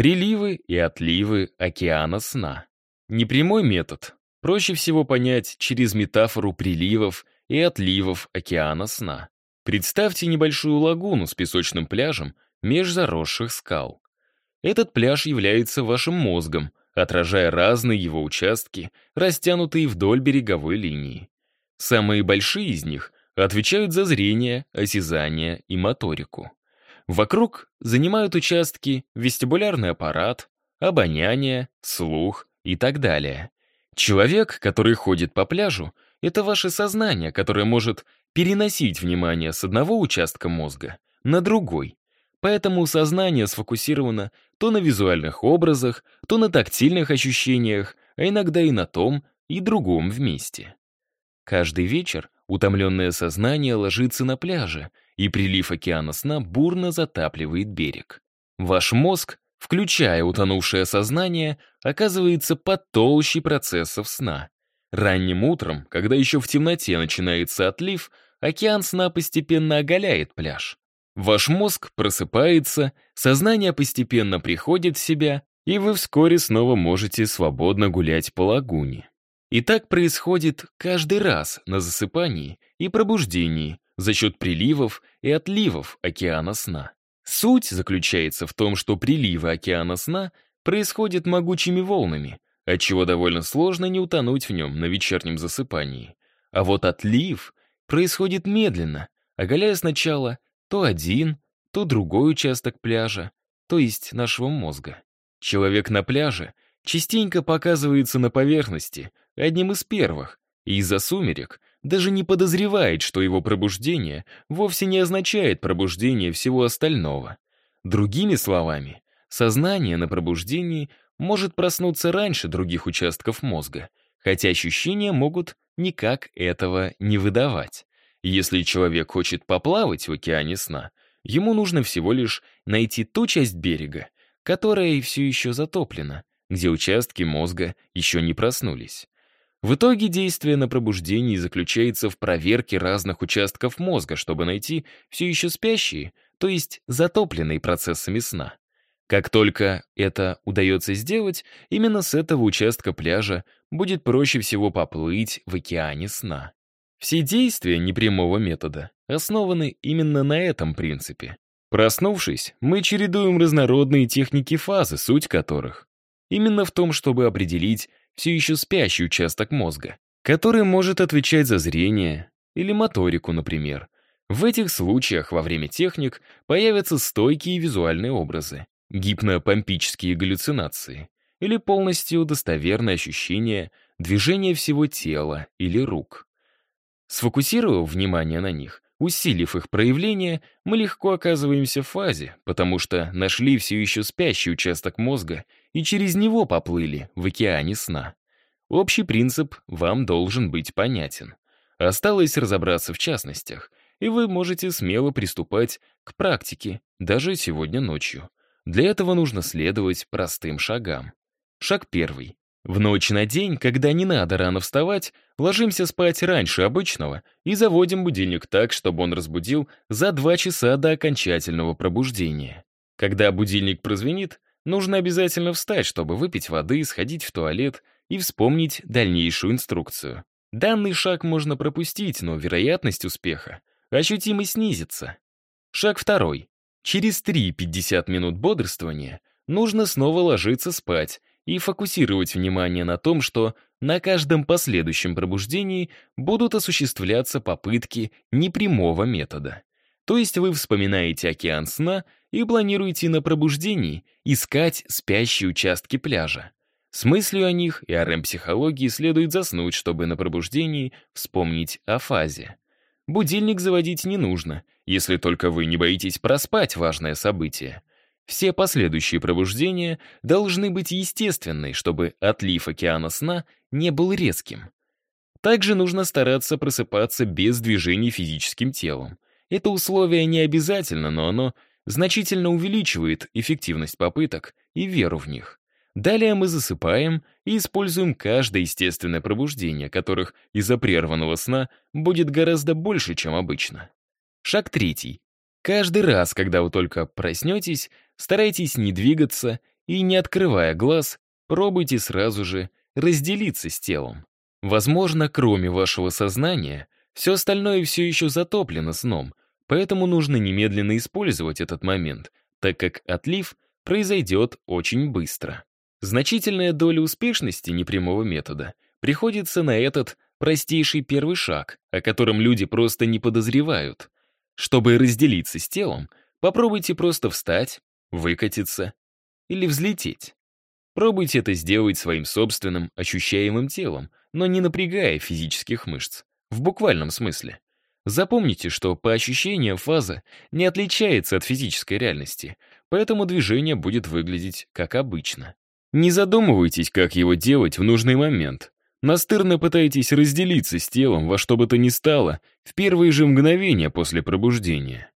Приливы и отливы океана сна. Непрямой метод проще всего понять через метафору приливов и отливов океана сна. Представьте небольшую лагуну с песочным пляжем меж заросших скал. Этот пляж является вашим мозгом, отражая разные его участки, растянутые вдоль береговой линии. Самые большие из них отвечают за зрение, осязание и моторику. Вокруг занимают участки вестибулярный аппарат, обоняние, слух и так далее. Человек, который ходит по пляжу, это ваше сознание, которое может переносить внимание с одного участка мозга на другой. Поэтому сознание сфокусировано то на визуальных образах, то на тактильных ощущениях, а иногда и на том, и другом вместе. Каждый вечер утомленное сознание ложится на пляже, и прилив океана сна бурно затапливает берег. Ваш мозг, включая утонувшее сознание, оказывается под толщей процессов сна. Ранним утром, когда еще в темноте начинается отлив, океан сна постепенно оголяет пляж. Ваш мозг просыпается, сознание постепенно приходит в себя, и вы вскоре снова можете свободно гулять по лагуне. И так происходит каждый раз на засыпании и пробуждении за счет приливов и отливов океана сна. Суть заключается в том, что приливы океана сна происходят могучими волнами, отчего довольно сложно не утонуть в нем на вечернем засыпании. А вот отлив происходит медленно, оголяя сначала то один, то другой участок пляжа, то есть нашего мозга. Человек на пляже частенько показывается на поверхности, одним из первых, и из-за сумерек даже не подозревает, что его пробуждение вовсе не означает пробуждение всего остального. Другими словами, сознание на пробуждении может проснуться раньше других участков мозга, хотя ощущения могут никак этого не выдавать. Если человек хочет поплавать в океане сна, ему нужно всего лишь найти ту часть берега, которая все еще затоплена, где участки мозга еще не проснулись. В итоге действие на пробуждении заключается в проверке разных участков мозга, чтобы найти все еще спящие, то есть затопленные процессами сна. Как только это удается сделать, именно с этого участка пляжа будет проще всего поплыть в океане сна. Все действия непрямого метода основаны именно на этом принципе. Проснувшись, мы чередуем разнородные техники фазы, суть которых именно в том, чтобы определить, все еще спящий участок мозга, который может отвечать за зрение или моторику, например. В этих случаях во время техник появятся стойкие визуальные образы, гипнопомпические галлюцинации или полностью достоверное ощущение движения всего тела или рук. Сфокусировав внимание на них, усилив их проявление, мы легко оказываемся в фазе, потому что нашли все еще спящий участок мозга и через него поплыли в океане сна. Общий принцип вам должен быть понятен. Осталось разобраться в частностях, и вы можете смело приступать к практике, даже сегодня ночью. Для этого нужно следовать простым шагам. Шаг первый. В ночь на день, когда не надо рано вставать, ложимся спать раньше обычного и заводим будильник так, чтобы он разбудил за 2 часа до окончательного пробуждения. Когда будильник прозвенит, Нужно обязательно встать, чтобы выпить воды, сходить в туалет и вспомнить дальнейшую инструкцию. Данный шаг можно пропустить, но вероятность успеха ощутимо снизится. Шаг второй. Через 3-50 минут бодрствования нужно снова ложиться спать и фокусировать внимание на том, что на каждом последующем пробуждении будут осуществляться попытки непрямого метода. То есть вы вспоминаете океан сна и планируете на пробуждении искать спящие участки пляжа. С мыслью о них и о рэм-психологии следует заснуть, чтобы на пробуждении вспомнить о фазе. Будильник заводить не нужно, если только вы не боитесь проспать важное событие. Все последующие пробуждения должны быть естественны, чтобы отлив океана сна не был резким. Также нужно стараться просыпаться без движений физическим телом. Это условие не обязательно, но оно значительно увеличивает эффективность попыток и веру в них. Далее мы засыпаем и используем каждое естественное пробуждение, которых из-за прерванного сна будет гораздо больше, чем обычно. Шаг третий. Каждый раз, когда вы только проснетесь, старайтесь не двигаться и, не открывая глаз, пробуйте сразу же разделиться с телом. Возможно, кроме вашего сознания, все остальное все еще затоплено сном, поэтому нужно немедленно использовать этот момент, так как отлив произойдет очень быстро. Значительная доля успешности непрямого метода приходится на этот простейший первый шаг, о котором люди просто не подозревают. Чтобы разделиться с телом, попробуйте просто встать, выкатиться или взлететь. Пробуйте это сделать своим собственным ощущаемым телом, но не напрягая физических мышц, в буквальном смысле. Запомните, что по ощущениям фаза не отличается от физической реальности, поэтому движение будет выглядеть как обычно. Не задумывайтесь, как его делать в нужный момент. Настырно пытайтесь разделиться с телом во что бы то ни стало в первые же мгновения после пробуждения.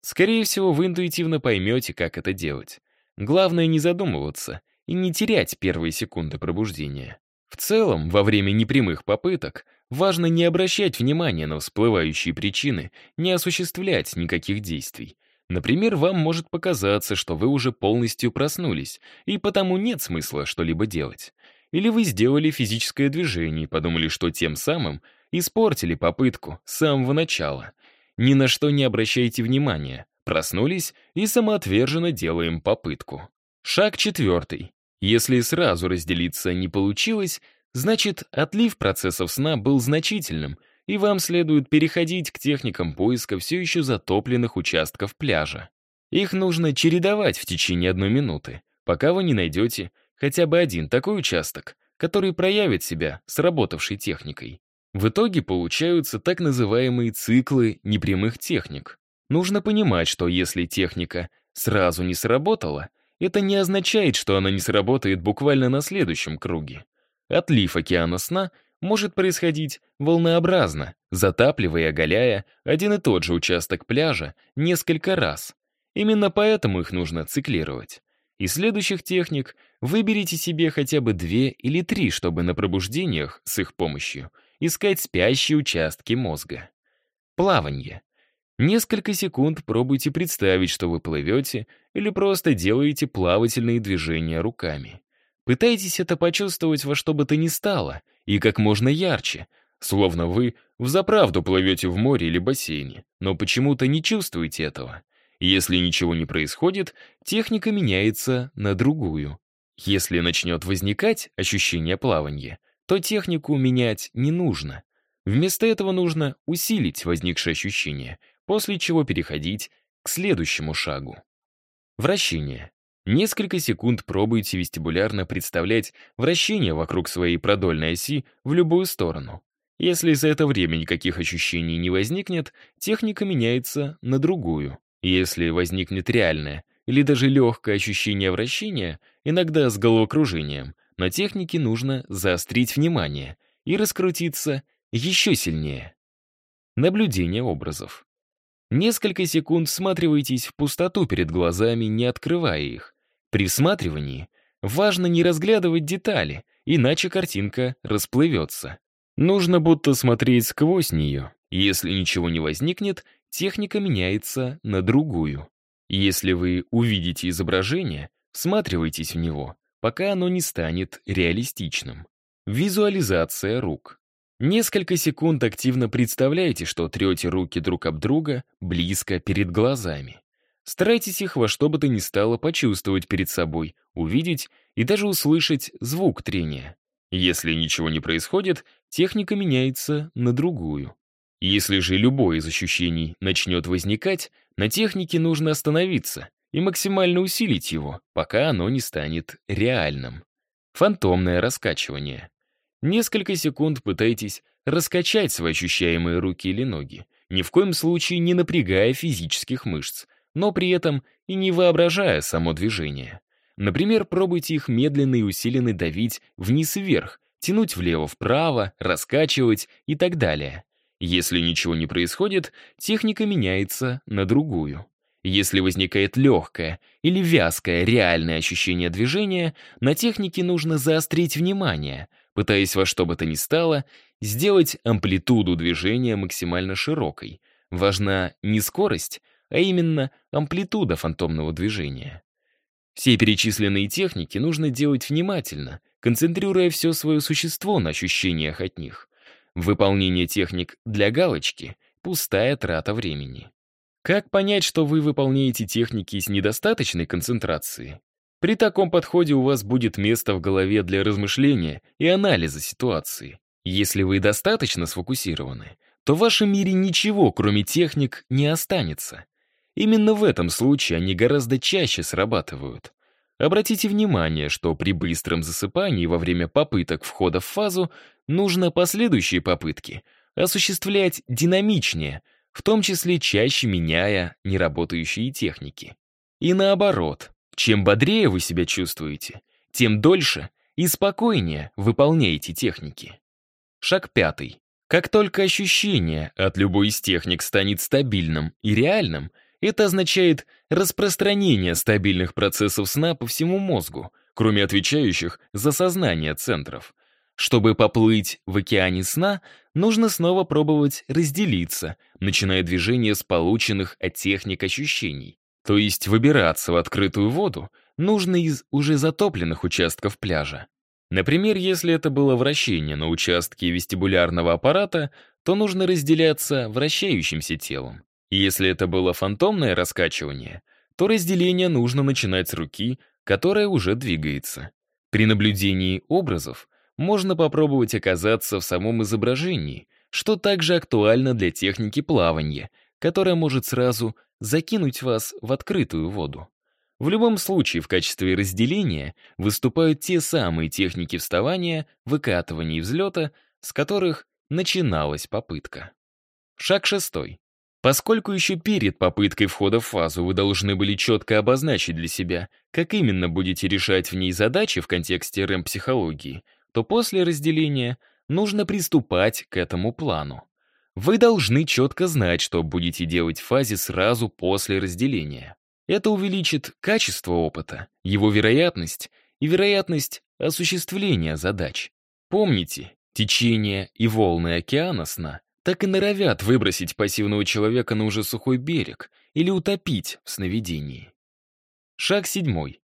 Скорее всего, вы интуитивно поймете, как это делать. Главное не задумываться и не терять первые секунды пробуждения. В целом, во время непрямых попыток важно не обращать внимания на всплывающие причины, не осуществлять никаких действий. Например, вам может показаться, что вы уже полностью проснулись, и потому нет смысла что-либо делать. Или вы сделали физическое движение и подумали, что тем самым испортили попытку с самого начала. Ни на что не обращайте внимания. Проснулись и самоотверженно делаем попытку. Шаг четвертый. Если сразу разделиться не получилось, значит, отлив процессов сна был значительным, и вам следует переходить к техникам поиска все еще затопленных участков пляжа. Их нужно чередовать в течение одной минуты, пока вы не найдете хотя бы один такой участок, который проявит себя сработавшей техникой. В итоге получаются так называемые циклы непрямых техник. Нужно понимать, что если техника сразу не сработала, это не означает, что она не сработает буквально на следующем круге. Отлив океана сна может происходить волнообразно, затапливая и оголяя один и тот же участок пляжа несколько раз. Именно поэтому их нужно циклировать. Из следующих техник выберите себе хотя бы две или три, чтобы на пробуждениях с их помощью искать спящие участки мозга. Плавание. Несколько секунд пробуйте представить, что вы плывете или просто делаете плавательные движения руками. Пытайтесь это почувствовать во что бы то ни стало и как можно ярче, словно вы взаправду плывете в море или бассейне, но почему-то не чувствуете этого. Если ничего не происходит, техника меняется на другую. Если начнет возникать ощущение плавания, то технику менять не нужно. Вместо этого нужно усилить возникшее ощущение, после чего переходить к следующему шагу. Вращение. Несколько секунд пробуйте вестибулярно представлять вращение вокруг своей продольной оси в любую сторону. Если за это время никаких ощущений не возникнет, техника меняется на другую. Если возникнет реальное или даже легкое ощущение вращения, иногда с головокружением, на технике нужно заострить внимание и раскрутиться еще сильнее. Наблюдение образов. Несколько секунд всматривайтесь в пустоту перед глазами, не открывая их. При всматривании важно не разглядывать детали, иначе картинка расплывется. Нужно будто смотреть сквозь нее. Если ничего не возникнет, техника меняется на другую. Если вы увидите изображение, всматривайтесь в него, пока оно не станет реалистичным. Визуализация рук. Несколько секунд активно представляйте, что трете руки друг об друга близко перед глазами. Старайтесь их во что бы то ни стало почувствовать перед собой, увидеть и даже услышать звук трения. Если ничего не происходит, техника меняется на другую. Если же любое из ощущений начнет возникать, на технике нужно остановиться и максимально усилить его, пока оно не станет реальным. Фантомное раскачивание. Несколько секунд пытайтесь раскачать свои ощущаемые руки или ноги, ни в коем случае не напрягая физических мышц, но при этом и не воображая само движение. Например, пробуйте их медленно и усиленно давить вниз и вверх, тянуть влево-вправо, раскачивать и так далее. Если ничего не происходит, техника меняется на другую. Если возникает легкое или вязкое реальное ощущение движения, на технике нужно заострить внимание, пытаясь во что бы то ни стало сделать амплитуду движения максимально широкой. Важна не скорость, а именно амплитуда фантомного движения. Все перечисленные техники нужно делать внимательно, концентрируя все свое существо на ощущениях от них. Выполнение техник для галочки — пустая трата времени. Как понять, что вы выполняете техники с недостаточной концентрацией? При таком подходе у вас будет место в голове для размышления и анализа ситуации. Если вы достаточно сфокусированы, то в вашем мире ничего, кроме техник, не останется. Именно в этом случае они гораздо чаще срабатывают. Обратите внимание, что при быстром засыпании во время попыток входа в фазу нужно последующие попытки осуществлять динамичнее, в том числе чаще меняя неработающие техники. И наоборот, чем бодрее вы себя чувствуете, тем дольше и спокойнее выполняете техники. Шаг пятый. Как только ощущение от любой из техник станет стабильным и реальным, это означает распространение стабильных процессов сна по всему мозгу, кроме отвечающих за сознание центров. Чтобы поплыть в океане сна, нужно снова пробовать разделиться, начиная движение с полученных от техник ощущений. То есть выбираться в открытую воду нужно из уже затопленных участков пляжа. Например, если это было вращение на участке вестибулярного аппарата, то нужно разделяться вращающимся телом. И если это было фантомное раскачивание, то разделение нужно начинать с руки, которая уже двигается. При наблюдении образов можно попробовать оказаться в самом изображении, что также актуально для техники плавания, которая может сразу закинуть вас в открытую воду. В любом случае, в качестве разделения выступают те самые техники вставания, выкатывания и взлета, с которых начиналась попытка. Шаг шестой. Поскольку еще перед попыткой входа в фазу вы должны были четко обозначить для себя, как именно будете решать в ней задачи в контексте рэм-психологии, то после разделения нужно приступать к этому плану. Вы должны четко знать, что будете делать в фазе сразу после разделения. Это увеличит качество опыта, его вероятность и вероятность осуществления задач. Помните, течение и волны океана сна так и норовят выбросить пассивного человека на уже сухой берег или утопить в сновидении. Шаг седьмой.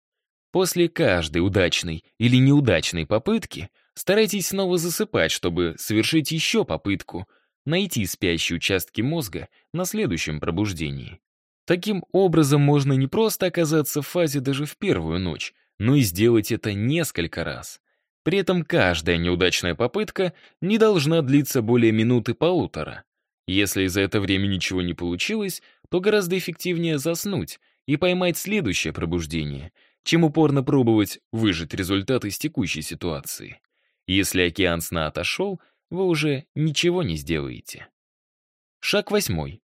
После каждой удачной или неудачной попытки старайтесь снова засыпать, чтобы совершить еще попытку — найти спящие участки мозга на следующем пробуждении. Таким образом, можно не просто оказаться в фазе даже в первую ночь, но и сделать это несколько раз. При этом каждая неудачная попытка не должна длиться более минуты-полутора. Если за это время ничего не получилось, то гораздо эффективнее заснуть и поймать следующее пробуждение, чем упорно пробовать выжать результат из текущей ситуации. Если океан сна отошел, вы уже ничего не сделаете. Шаг восьмой.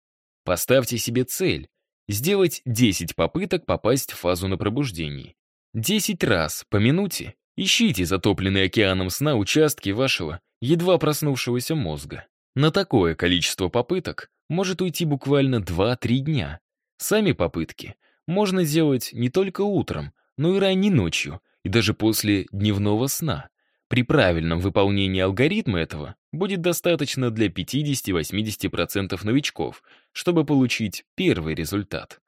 Поставьте себе цель — сделать 10 попыток попасть в фазу на пробуждении. 10 раз по минуте ищите затопленные океаном сна участки вашего едва проснувшегося мозга. На такое количество попыток может уйти буквально 2-3 дня. Сами попытки можно делать не только утром, но и ранней ночью, и даже после дневного сна. При правильном выполнении алгоритма этого будет достаточно для 50-80% новичков, чтобы получить первый результат.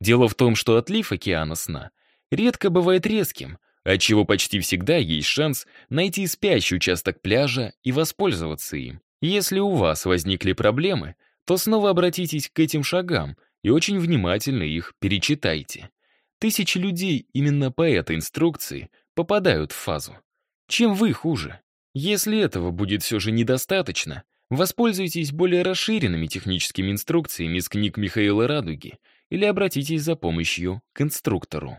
Дело в том, что отлив океана сна редко бывает резким, отчего почти всегда есть шанс найти спящий участок пляжа и воспользоваться им. Если у вас возникли проблемы, то снова обратитесь к этим шагам и очень внимательно их перечитайте. Тысячи людей именно по этой инструкции попадают в фазу. Чем вы хуже? Если этого будет все же недостаточно, воспользуйтесь более расширенными техническими инструкциями из книг Михаила Радуги или обратитесь за помощью к инструктору.